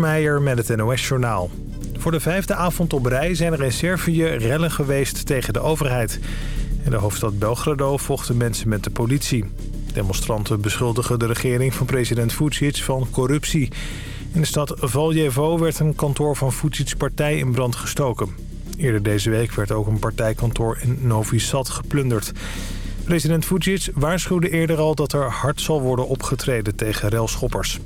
Met het NOS-journaal. Voor de vijfde avond op rij zijn er in Servië rellen geweest tegen de overheid. In de hoofdstad Belgrado vochten mensen met de politie. Demonstranten beschuldigen de regering van president Vucic van corruptie. In de stad Valjevo werd een kantoor van Vucic's partij in brand gestoken. Eerder deze week werd ook een partijkantoor in Novi Sad geplunderd. President Vucic waarschuwde eerder al dat er hard zal worden opgetreden tegen relschoppers.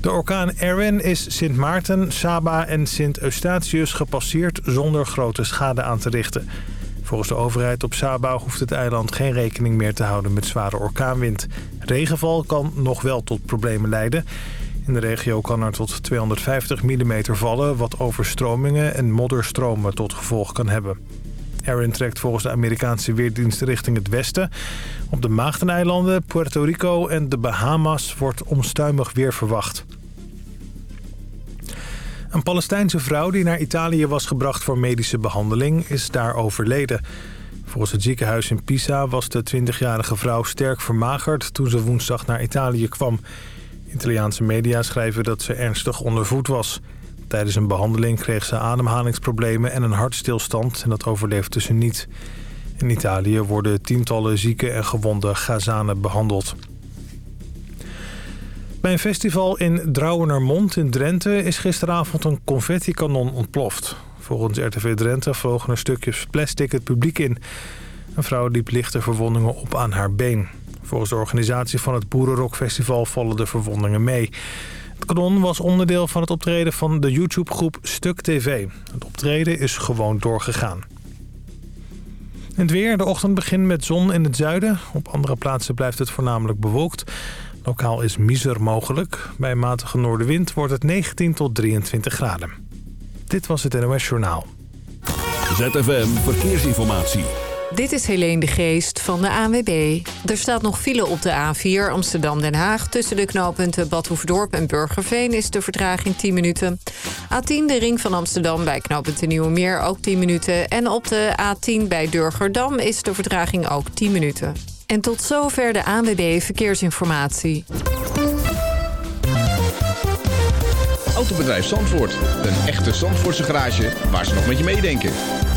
De orkaan Erin is Sint Maarten, Saba en Sint Eustatius gepasseerd zonder grote schade aan te richten. Volgens de overheid op Saba hoeft het eiland geen rekening meer te houden met zware orkaanwind. Regenval kan nog wel tot problemen leiden. In de regio kan er tot 250 mm vallen, wat overstromingen en modderstromen tot gevolg kan hebben. Erin trekt volgens de Amerikaanse weerdienst richting het westen. Op de Maagdeneilanden, Puerto Rico en de Bahamas wordt omstuimig weer verwacht. Een Palestijnse vrouw die naar Italië was gebracht voor medische behandeling is daar overleden. Volgens het ziekenhuis in Pisa was de 20-jarige vrouw sterk vermagerd toen ze woensdag naar Italië kwam. Italiaanse media schrijven dat ze ernstig ondervoed was. Tijdens een behandeling kreeg ze ademhalingsproblemen en een hartstilstand en dat overleefde ze niet. In Italië worden tientallen zieke en gewonde Gazanen behandeld. Bij een festival in Drouwenermond in Drenthe is gisteravond een confetti-kanon ontploft. Volgens RTV Drenthe vlogen er stukjes plastic het publiek in. Een vrouw liep lichte verwondingen op aan haar been. Volgens de organisatie van het Boerenrockfestival vallen de verwondingen mee. Het kanon was onderdeel van het optreden van de YouTube-groep Stuk TV. Het optreden is gewoon doorgegaan. Het weer. De ochtend begint met zon in het zuiden. Op andere plaatsen blijft het voornamelijk bewolkt. Lokaal is miser mogelijk. Bij matige noordenwind wordt het 19 tot 23 graden. Dit was het NOS Journaal. ZFM Verkeersinformatie. Dit is Helene de Geest van de ANWB. Er staat nog file op de A4 Amsterdam-Den Haag. Tussen de knooppunten Badhoefdorp en Burgerveen is de vertraging 10 minuten. A10 de ring van Amsterdam bij knooppunt Nieuwe Meer ook 10 minuten. En op de A10 bij Durgerdam is de vertraging ook 10 minuten. En tot zover de ANWB Verkeersinformatie. Autobedrijf Zandvoort. Een echte Zandvoortse garage waar ze nog met je meedenken.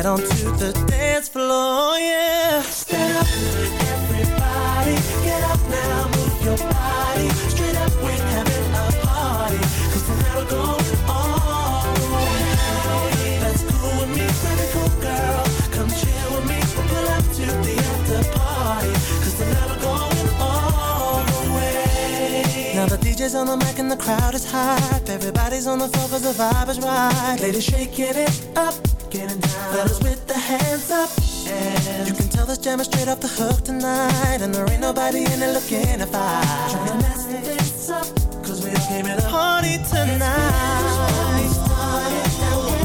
Get onto the dance floor, yeah. Stand up, everybody, get up now, move your body. Straight up, we're having a party. Cause tonight we're going Everybody's on the mic and the crowd is hype. Everybody's on the floor cause the vibe is right. Ladies shaking it up, getting down. Fellas with the hands up. And you can tell this jam is straight off the hook tonight. And there ain't nobody in it looking to fight. Trying to mess this up, cause we all came to party tonight. Party, on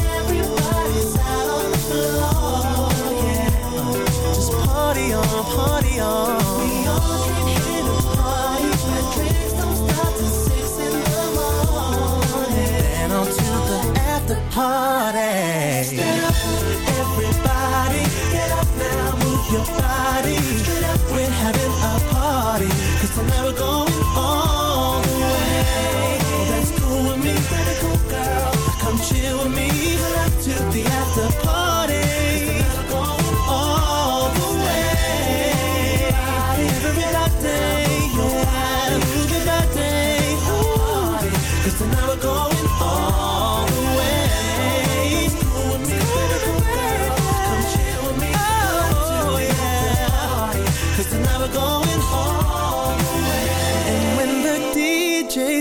Just party on, party on. We all party. Stand up, everybody. Get up now, move your body. Up, we're having a tonight we're going all the way. Oh, that's cool with me, baby, cool girl. Come chill with me. Get up to the after. Tonight we're going all the way. Move tonight we're going all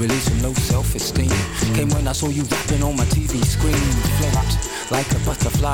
Release from low self-esteem. Came when I saw you rapping on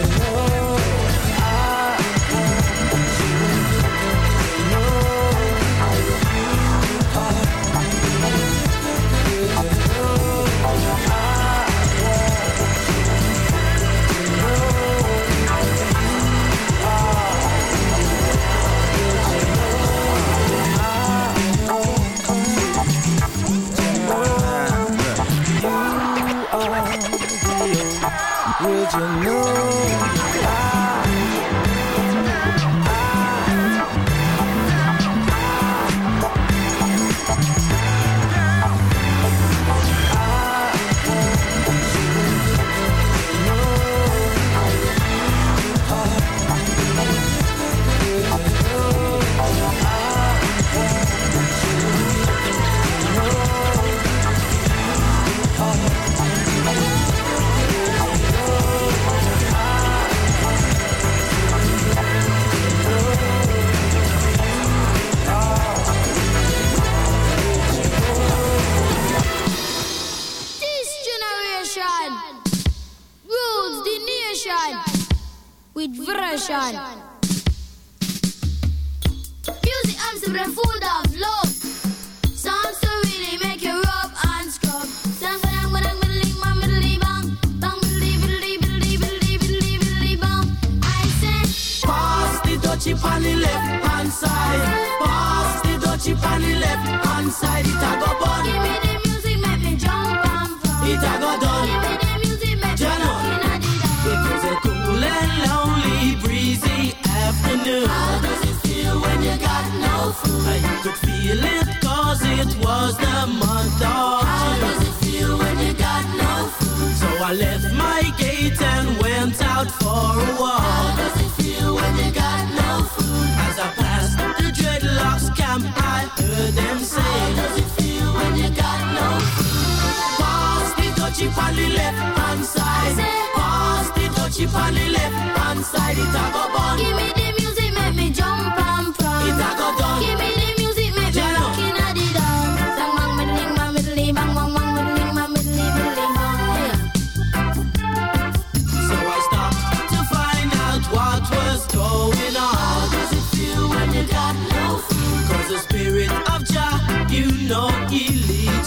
you Would you know?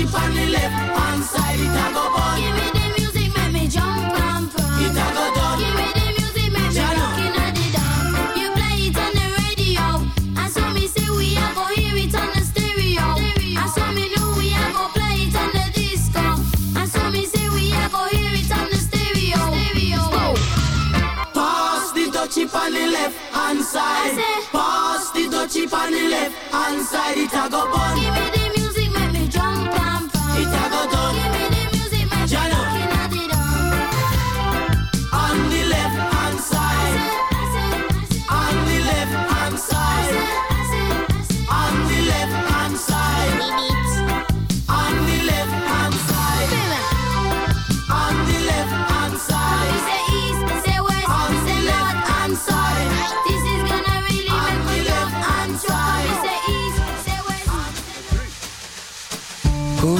Chip on the left hand side, it a go on. Give me the music, make me jump and pump. It a go down. Give me the music, make me looking at the dark. You play it on the radio, I saw me say we a go hear it on the stereo. I saw me know we a go play it on the disco. I saw me say we a go hear it on the stereo. stereo. Pass the dutchie on the left hand side. Pass the dutchie on the left hand side, it a go on.